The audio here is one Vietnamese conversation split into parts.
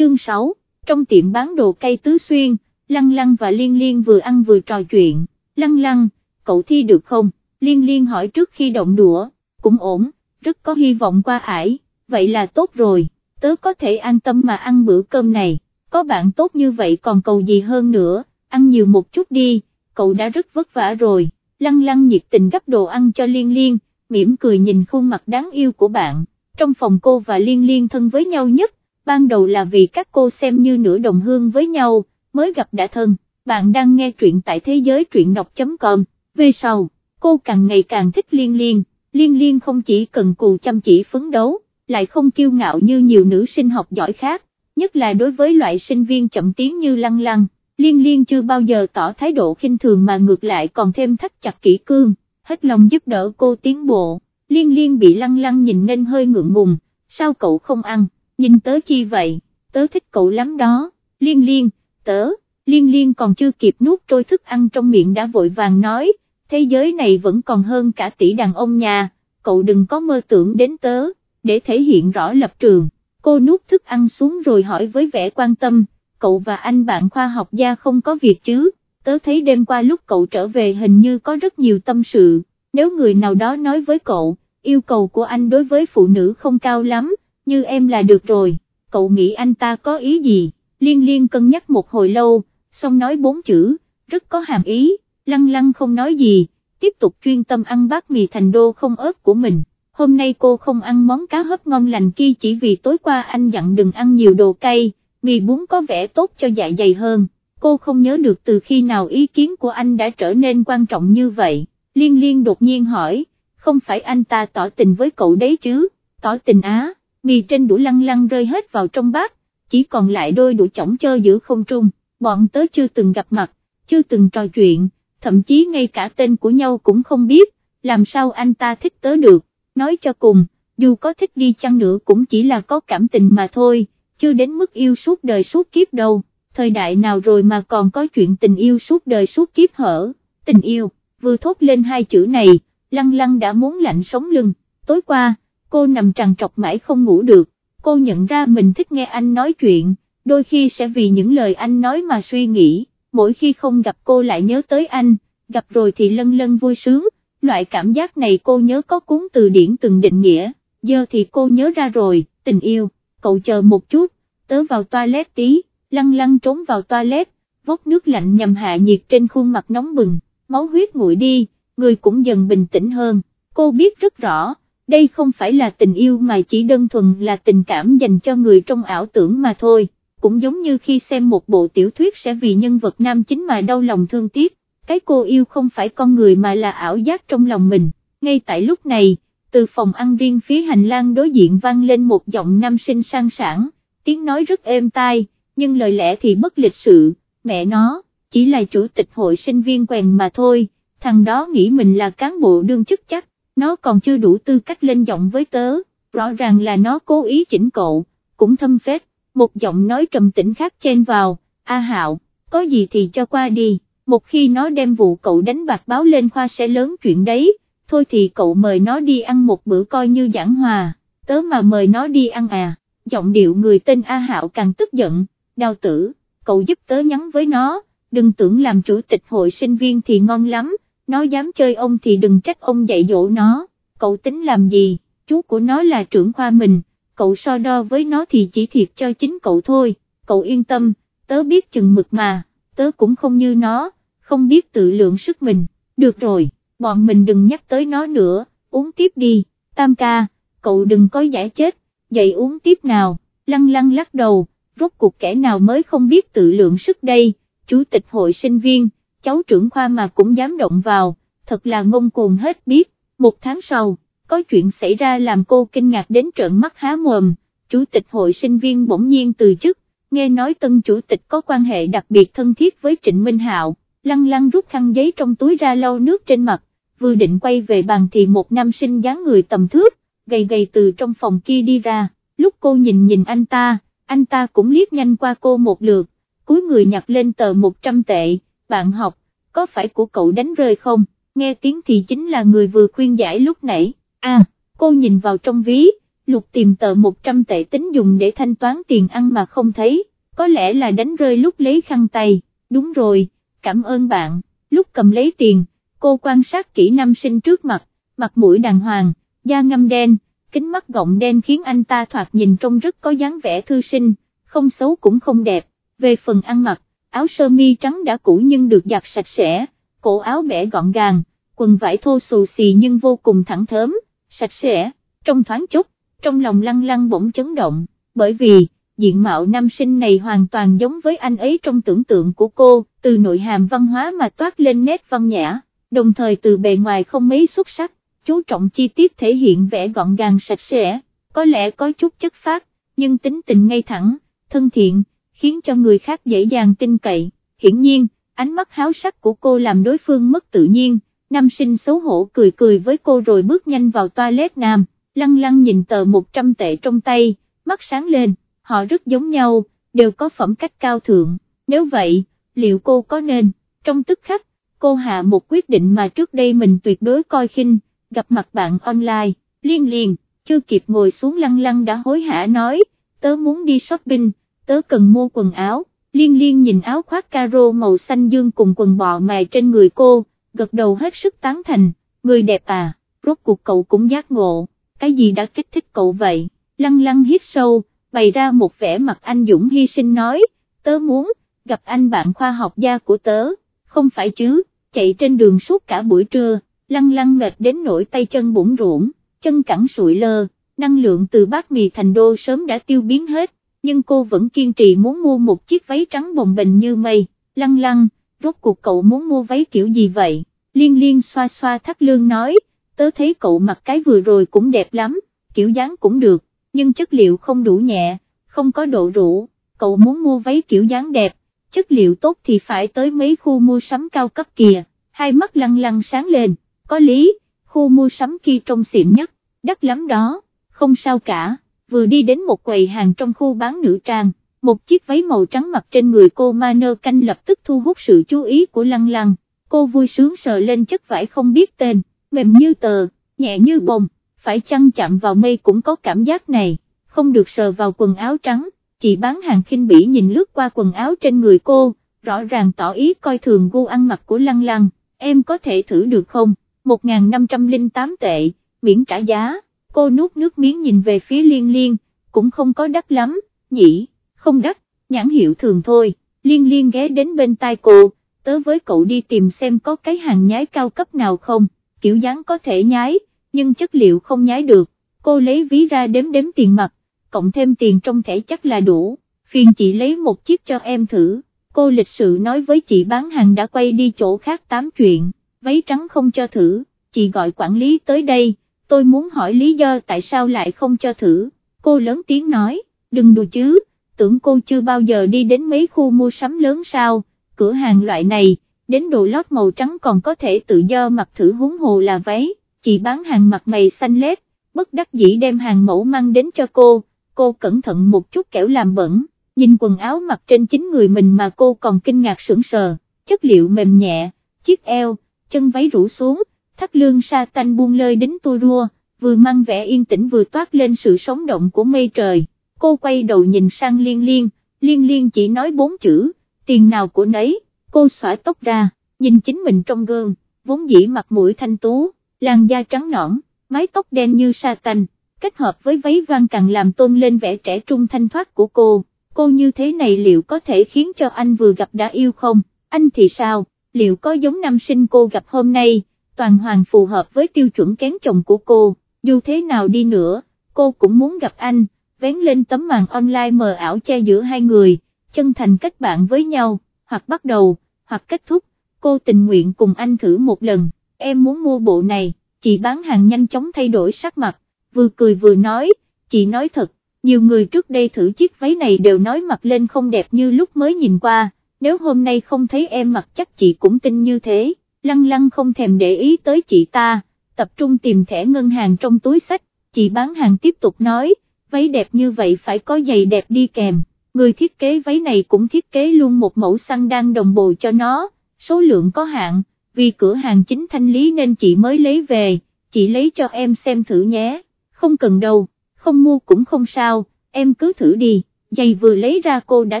chương 6, trong tiệm bán đồ cây tứ xuyên, Lăng Lăng và Liên Liên vừa ăn vừa trò chuyện, Lăng Lăng, cậu thi được không, Liên Liên hỏi trước khi động đũa, cũng ổn, rất có hy vọng qua ải, vậy là tốt rồi, tớ có thể an tâm mà ăn bữa cơm này, có bạn tốt như vậy còn cầu gì hơn nữa, ăn nhiều một chút đi, cậu đã rất vất vả rồi, Lăng Lăng nhiệt tình gấp đồ ăn cho Liên Liên, mỉm cười nhìn khuôn mặt đáng yêu của bạn, trong phòng cô và Liên Liên thân với nhau nhất, ban đầu là vì các cô xem như nửa đồng hương với nhau, mới gặp đã thân, bạn đang nghe truyện tại thế giới truyện đọc.com, về sau, cô càng ngày càng thích Liên Liên, Liên Liên không chỉ cần cù chăm chỉ phấn đấu, lại không kiêu ngạo như nhiều nữ sinh học giỏi khác, nhất là đối với loại sinh viên chậm tiến như Lăng Lăng, Liên Liên chưa bao giờ tỏ thái độ khinh thường mà ngược lại còn thêm thắt chặt kỹ cương, hết lòng giúp đỡ cô tiến bộ, Liên Liên bị Lăng Lăng nhìn nên hơi ngượng ngùng, sao cậu không ăn? Nhìn tớ chi vậy, tớ thích cậu lắm đó, liên liên, tớ, liên liên còn chưa kịp nuốt trôi thức ăn trong miệng đã vội vàng nói, thế giới này vẫn còn hơn cả tỷ đàn ông nhà, cậu đừng có mơ tưởng đến tớ, để thể hiện rõ lập trường, cô nuốt thức ăn xuống rồi hỏi với vẻ quan tâm, cậu và anh bạn khoa học gia không có việc chứ, tớ thấy đêm qua lúc cậu trở về hình như có rất nhiều tâm sự, nếu người nào đó nói với cậu, yêu cầu của anh đối với phụ nữ không cao lắm, như em là được rồi, cậu nghĩ anh ta có ý gì, liên liên cân nhắc một hồi lâu, xong nói bốn chữ, rất có hàm ý, lăng lăng không nói gì, tiếp tục chuyên tâm ăn bát mì thành đô không ớt của mình. Hôm nay cô không ăn món cá hấp ngon lành kia chỉ vì tối qua anh dặn đừng ăn nhiều đồ cay, mì bún có vẻ tốt cho dạ dày hơn. Cô không nhớ được từ khi nào ý kiến của anh đã trở nên quan trọng như vậy. Liên liên đột nhiên hỏi, không phải anh ta tỏ tình với cậu đấy chứ, tỏ tình á, mì trên đũa lăn lăn rơi hết vào trong bát, chỉ còn lại đôi đũa chỏng chơ giữa không trung, bọn tớ chưa từng gặp mặt, chưa từng trò chuyện, thậm chí ngay cả tên của nhau cũng không biết, làm sao anh ta thích tớ được, nói cho cùng, dù có thích đi chăng nữa cũng chỉ là có cảm tình mà thôi, chưa đến mức yêu suốt đời suốt kiếp đâu, thời đại nào rồi mà còn có chuyện tình yêu suốt đời suốt kiếp hở, tình yêu, vừa thốt lên hai chữ này, lăng lăng đã muốn lạnh sống lưng, tối qua, cô nằm trằn trọc mãi không ngủ được, cô nhận ra mình thích nghe anh nói chuyện, đôi khi sẽ vì những lời anh nói mà suy nghĩ, mỗi khi không gặp cô lại nhớ tới anh, gặp rồi thì lân lân vui sướng, loại cảm giác này cô nhớ có cuốn từ điển từng định nghĩa, giờ thì cô nhớ ra rồi, tình yêu, cậu chờ một chút, tớ vào toilet tí, lăng lăng trốn vào toilet, vốc nước lạnh nhằm hạ nhiệt trên khuôn mặt nóng bừng, máu huyết nguội đi, người cũng dần bình tĩnh hơn, cô biết rất rõ đây không phải là tình yêu mà chỉ đơn thuần là tình cảm dành cho người trong ảo tưởng mà thôi, cũng giống như khi xem một bộ tiểu thuyết sẽ vì nhân vật nam chính mà đau lòng thương tiếc, cái cô yêu không phải con người mà là ảo giác trong lòng mình, ngay tại lúc này, từ phòng ăn riêng phía hành lang đối diện vang lên một giọng nam sinh sang sảng, tiếng nói rất êm tai, nhưng lời lẽ thì bất lịch sự, mẹ nó, chỉ là chủ tịch hội sinh viên quèn mà thôi, thằng đó nghĩ mình là cán bộ đương chức chắc nó còn chưa đủ tư cách lên giọng với tớ, rõ ràng là nó cố ý chỉnh cậu, cũng thâm phết, một giọng nói trầm tĩnh khác chen vào, A Hạo, có gì thì cho qua đi, một khi nó đem vụ cậu đánh bạc báo lên khoa sẽ lớn chuyện đấy, thôi thì cậu mời nó đi ăn một bữa coi như giảng hòa, tớ mà mời nó đi ăn à, giọng điệu người tên A Hạo càng tức giận, đào tử, cậu giúp tớ nhắn với nó, đừng tưởng làm chủ tịch hội sinh viên thì ngon lắm, nó dám chơi ông thì đừng trách ông dạy dỗ nó, cậu tính làm gì, chú của nó là trưởng khoa mình, cậu so đo với nó thì chỉ thiệt cho chính cậu thôi, cậu yên tâm, tớ biết chừng mực mà, tớ cũng không như nó, không biết tự lượng sức mình, được rồi, bọn mình đừng nhắc tới nó nữa, uống tiếp đi, tam ca, cậu đừng có giải chết, dậy uống tiếp nào, lăng lăng lắc đầu, rốt cuộc kẻ nào mới không biết tự lượng sức đây, chủ tịch hội sinh viên, cháu trưởng khoa mà cũng dám động vào, thật là ngông cuồng hết biết, một tháng sau, có chuyện xảy ra làm cô kinh ngạc đến trợn mắt há mồm, chủ tịch hội sinh viên bỗng nhiên từ chức, nghe nói tân chủ tịch có quan hệ đặc biệt thân thiết với Trịnh Minh Hạo, lăng lăng rút khăn giấy trong túi ra lau nước trên mặt, vừa định quay về bàn thì một nam sinh dáng người tầm thước, gầy gầy từ trong phòng kia đi ra, lúc cô nhìn nhìn anh ta, anh ta cũng liếc nhanh qua cô một lượt, cuối người nhặt lên tờ 100 tệ, bạn học, có phải của cậu đánh rơi không, nghe tiếng thì chính là người vừa khuyên giải lúc nãy, à, cô nhìn vào trong ví, lục tìm tờ 100 tệ tính dùng để thanh toán tiền ăn mà không thấy, có lẽ là đánh rơi lúc lấy khăn tay, đúng rồi, cảm ơn bạn, lúc cầm lấy tiền, cô quan sát kỹ nam sinh trước mặt, mặt mũi đàng hoàng, da ngâm đen, kính mắt gọng đen khiến anh ta thoạt nhìn trông rất có dáng vẻ thư sinh, không xấu cũng không đẹp, về phần ăn mặc, áo sơ mi trắng đã cũ nhưng được giặt sạch sẽ, cổ áo bẻ gọn gàng, quần vải thô xù xì nhưng vô cùng thẳng thớm, sạch sẽ, trong thoáng chút, trong lòng lăng lăng bỗng chấn động, bởi vì, diện mạo nam sinh này hoàn toàn giống với anh ấy trong tưởng tượng của cô, từ nội hàm văn hóa mà toát lên nét văn nhã, đồng thời từ bề ngoài không mấy xuất sắc, chú trọng chi tiết thể hiện vẻ gọn gàng sạch sẽ, có lẽ có chút chất phát, nhưng tính tình ngay thẳng, thân thiện, khiến cho người khác dễ dàng tin cậy, hiển nhiên, ánh mắt háo sắc của cô làm đối phương mất tự nhiên, nam sinh xấu hổ cười cười với cô rồi bước nhanh vào toilet nam, lăng lăng nhìn tờ 100 tệ trong tay, mắt sáng lên, họ rất giống nhau, đều có phẩm cách cao thượng, nếu vậy, liệu cô có nên, trong tức khắc, cô hạ một quyết định mà trước đây mình tuyệt đối coi khinh, gặp mặt bạn online, liên liền, chưa kịp ngồi xuống lăng lăng đã hối hả nói, tớ muốn đi shopping, tớ cần mua quần áo, liên liên nhìn áo khoác caro màu xanh dương cùng quần bò mài trên người cô, gật đầu hết sức tán thành, người đẹp à, rốt cuộc cậu cũng giác ngộ, cái gì đã kích thích cậu vậy, lăng lăng hít sâu, bày ra một vẻ mặt anh Dũng hy sinh nói, tớ muốn, gặp anh bạn khoa học gia của tớ, không phải chứ, chạy trên đường suốt cả buổi trưa, lăng lăng mệt đến nỗi tay chân bủng ruộng, chân cẳng sụi lơ, năng lượng từ bát mì thành đô sớm đã tiêu biến hết, nhưng cô vẫn kiên trì muốn mua một chiếc váy trắng bồng bềnh như mây, lăng lăng, rốt cuộc cậu muốn mua váy kiểu gì vậy, liên liên xoa xoa thắt lương nói, tớ thấy cậu mặc cái vừa rồi cũng đẹp lắm, kiểu dáng cũng được, nhưng chất liệu không đủ nhẹ, không có độ rũ, cậu muốn mua váy kiểu dáng đẹp, chất liệu tốt thì phải tới mấy khu mua sắm cao cấp kìa, hai mắt lăng lăng sáng lên, có lý, khu mua sắm kia trông xịn nhất, đắt lắm đó, không sao cả, vừa đi đến một quầy hàng trong khu bán nữ trang, một chiếc váy màu trắng mặc trên người cô Manơ canh lập tức thu hút sự chú ý của lăng lăng, cô vui sướng sờ lên chất vải không biết tên, mềm như tờ, nhẹ như bông, phải chăng chạm vào mây cũng có cảm giác này, không được sờ vào quần áo trắng, chị bán hàng khinh bỉ nhìn lướt qua quần áo trên người cô, rõ ràng tỏ ý coi thường gu ăn mặc của lăng lăng, em có thể thử được không, 1.508 tệ, miễn trả giá, cô nuốt nước miếng nhìn về phía liên liên, cũng không có đắt lắm, nhỉ, không đắt, nhãn hiệu thường thôi, liên liên ghé đến bên tai cô, tớ với cậu đi tìm xem có cái hàng nhái cao cấp nào không, kiểu dáng có thể nhái, nhưng chất liệu không nhái được, cô lấy ví ra đếm đếm tiền mặt, cộng thêm tiền trong thẻ chắc là đủ, phiền chị lấy một chiếc cho em thử, cô lịch sự nói với chị bán hàng đã quay đi chỗ khác tám chuyện, váy trắng không cho thử, chị gọi quản lý tới đây, tôi muốn hỏi lý do tại sao lại không cho thử, cô lớn tiếng nói, đừng đùa chứ, tưởng cô chưa bao giờ đi đến mấy khu mua sắm lớn sao, cửa hàng loại này, đến đồ lót màu trắng còn có thể tự do mặc thử huống hồ là váy, chị bán hàng mặt mày xanh lét, bất đắc dĩ đem hàng mẫu mang đến cho cô, cô cẩn thận một chút kẻo làm bẩn, nhìn quần áo mặc trên chính người mình mà cô còn kinh ngạc sững sờ, chất liệu mềm nhẹ, chiếc eo, chân váy rủ xuống, thắt lương sa tanh buông lơi đến tua rua, vừa mang vẻ yên tĩnh vừa toát lên sự sống động của mây trời, cô quay đầu nhìn sang liên liên, liên liên chỉ nói bốn chữ, tiền nào của nấy, cô xõa tóc ra, nhìn chính mình trong gương, vốn dĩ mặt mũi thanh tú, làn da trắng nõn, mái tóc đen như sa tanh, kết hợp với váy vang càng làm tôn lên vẻ trẻ trung thanh thoát của cô, cô như thế này liệu có thể khiến cho anh vừa gặp đã yêu không, anh thì sao, liệu có giống nam sinh cô gặp hôm nay, toàn hoàng phù hợp với tiêu chuẩn kén chồng của cô, dù thế nào đi nữa, cô cũng muốn gặp anh, vén lên tấm màn online mờ ảo che giữa hai người, chân thành kết bạn với nhau, hoặc bắt đầu, hoặc kết thúc, cô tình nguyện cùng anh thử một lần, em muốn mua bộ này, chị bán hàng nhanh chóng thay đổi sắc mặt, vừa cười vừa nói, chị nói thật, nhiều người trước đây thử chiếc váy này đều nói mặc lên không đẹp như lúc mới nhìn qua, nếu hôm nay không thấy em mặc chắc chị cũng tin như thế, lăng lăng không thèm để ý tới chị ta, tập trung tìm thẻ ngân hàng trong túi sách, chị bán hàng tiếp tục nói, váy đẹp như vậy phải có giày đẹp đi kèm, người thiết kế váy này cũng thiết kế luôn một mẫu xăng đang đồng bộ cho nó, số lượng có hạn, vì cửa hàng chính thanh lý nên chị mới lấy về, chị lấy cho em xem thử nhé, không cần đâu, không mua cũng không sao, em cứ thử đi, giày vừa lấy ra cô đã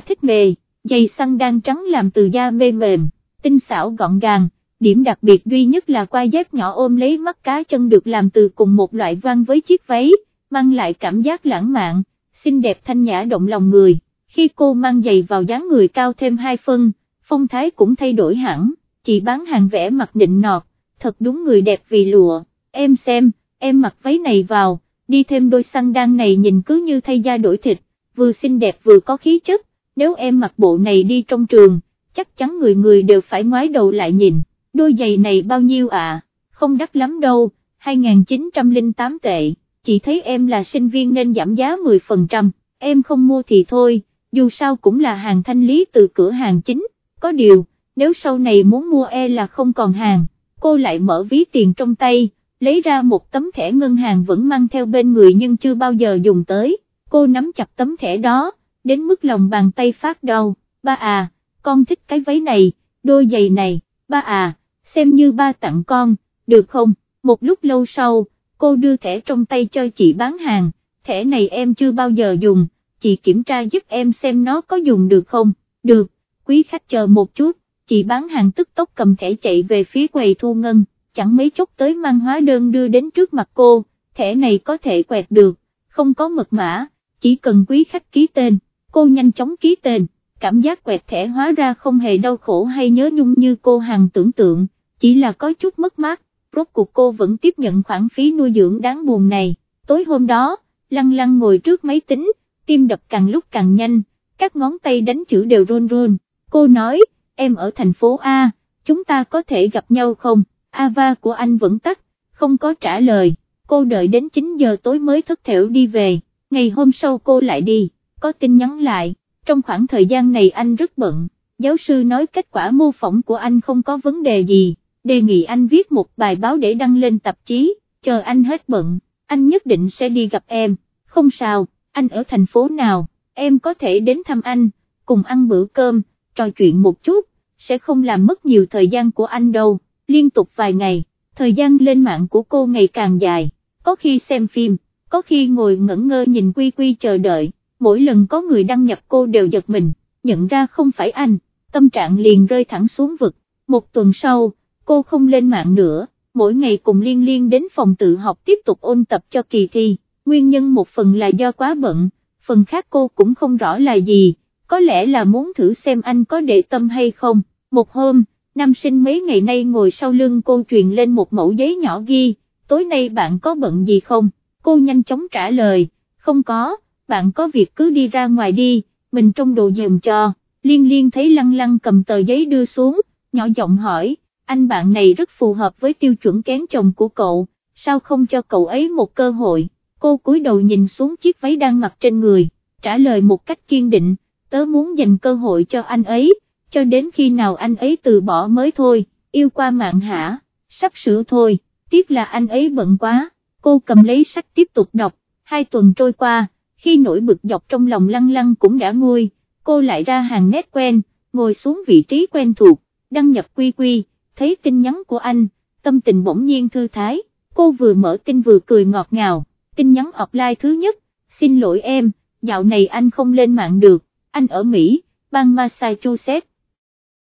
thích mề, giày săn đang trắng làm từ da mê mềm, tinh xảo gọn gàng, điểm đặc biệt duy nhất là quai dép nhỏ ôm lấy mắt cá chân được làm từ cùng một loại vang với chiếc váy, mang lại cảm giác lãng mạn, xinh đẹp thanh nhã động lòng người, khi cô mang giày vào dáng người cao thêm hai phân, phong thái cũng thay đổi hẳn, chị bán hàng vẽ mặt định nọt, thật đúng người đẹp vì lụa, em xem, em mặc váy này vào, đi thêm đôi xăng đan này nhìn cứ như thay da đổi thịt, vừa xinh đẹp vừa có khí chất, nếu em mặc bộ này đi trong trường, chắc chắn người người đều phải ngoái đầu lại nhìn, đôi giày này bao nhiêu ạ, không đắt lắm đâu, 2.908 tệ, chị thấy em là sinh viên nên giảm giá 10%, em không mua thì thôi, dù sao cũng là hàng thanh lý từ cửa hàng chính, có điều, nếu sau này muốn mua e là không còn hàng, cô lại mở ví tiền trong tay, lấy ra một tấm thẻ ngân hàng vẫn mang theo bên người nhưng chưa bao giờ dùng tới, cô nắm chặt tấm thẻ đó, đến mức lòng bàn tay phát đau, ba à, con thích cái váy này, đôi giày này, ba à, xem như ba tặng con, được không, một lúc lâu sau, cô đưa thẻ trong tay cho chị bán hàng, thẻ này em chưa bao giờ dùng, chị kiểm tra giúp em xem nó có dùng được không, được, quý khách chờ một chút, chị bán hàng tức tốc cầm thẻ chạy về phía quầy thu ngân, chẳng mấy chốc tới mang hóa đơn đưa đến trước mặt cô, thẻ này có thể quẹt được, không có mật mã, chỉ cần quý khách ký tên, cô nhanh chóng ký tên, cảm giác quẹt thẻ hóa ra không hề đau khổ hay nhớ nhung như cô hàng tưởng tượng, chỉ là có chút mất mát, rốt cuộc cô vẫn tiếp nhận khoản phí nuôi dưỡng đáng buồn này, tối hôm đó, lăng lăng ngồi trước máy tính, tim đập càng lúc càng nhanh, các ngón tay đánh chữ đều run run, cô nói, em ở thành phố A, chúng ta có thể gặp nhau không, Ava của anh vẫn tắt, không có trả lời, cô đợi đến 9 giờ tối mới thất thểu đi về, ngày hôm sau cô lại đi, có tin nhắn lại, trong khoảng thời gian này anh rất bận, giáo sư nói kết quả mô phỏng của anh không có vấn đề gì, đề nghị anh viết một bài báo để đăng lên tạp chí, chờ anh hết bận, anh nhất định sẽ đi gặp em, không sao, anh ở thành phố nào, em có thể đến thăm anh, cùng ăn bữa cơm, trò chuyện một chút, sẽ không làm mất nhiều thời gian của anh đâu, liên tục vài ngày, thời gian lên mạng của cô ngày càng dài, có khi xem phim, có khi ngồi ngẩn ngơ nhìn quy quy chờ đợi, mỗi lần có người đăng nhập cô đều giật mình, nhận ra không phải anh, tâm trạng liền rơi thẳng xuống vực, một tuần sau, cô không lên mạng nữa, mỗi ngày cùng liên liên đến phòng tự học tiếp tục ôn tập cho kỳ thi, nguyên nhân một phần là do quá bận, phần khác cô cũng không rõ là gì, có lẽ là muốn thử xem anh có để tâm hay không, một hôm, nam sinh mấy ngày nay ngồi sau lưng cô truyền lên một mẫu giấy nhỏ ghi, tối nay bạn có bận gì không, cô nhanh chóng trả lời, không có, bạn có việc cứ đi ra ngoài đi, mình trong đồ dùm cho, liên liên thấy lăng lăng cầm tờ giấy đưa xuống, nhỏ giọng hỏi, anh bạn này rất phù hợp với tiêu chuẩn kén chồng của cậu, sao không cho cậu ấy một cơ hội, cô cúi đầu nhìn xuống chiếc váy đang mặc trên người, trả lời một cách kiên định, tớ muốn dành cơ hội cho anh ấy, cho đến khi nào anh ấy từ bỏ mới thôi, yêu qua mạng hả, sắp sửa thôi, tiếc là anh ấy bận quá, cô cầm lấy sách tiếp tục đọc, hai tuần trôi qua, khi nỗi bực dọc trong lòng lăng lăng cũng đã nguôi, cô lại ra hàng nét quen, ngồi xuống vị trí quen thuộc, đăng nhập quy quy, thấy tin nhắn của anh, tâm tình bỗng nhiên thư thái, cô vừa mở tin vừa cười ngọt ngào, tin nhắn offline thứ nhất, xin lỗi em, dạo này anh không lên mạng được, anh ở Mỹ, bang Massachusetts,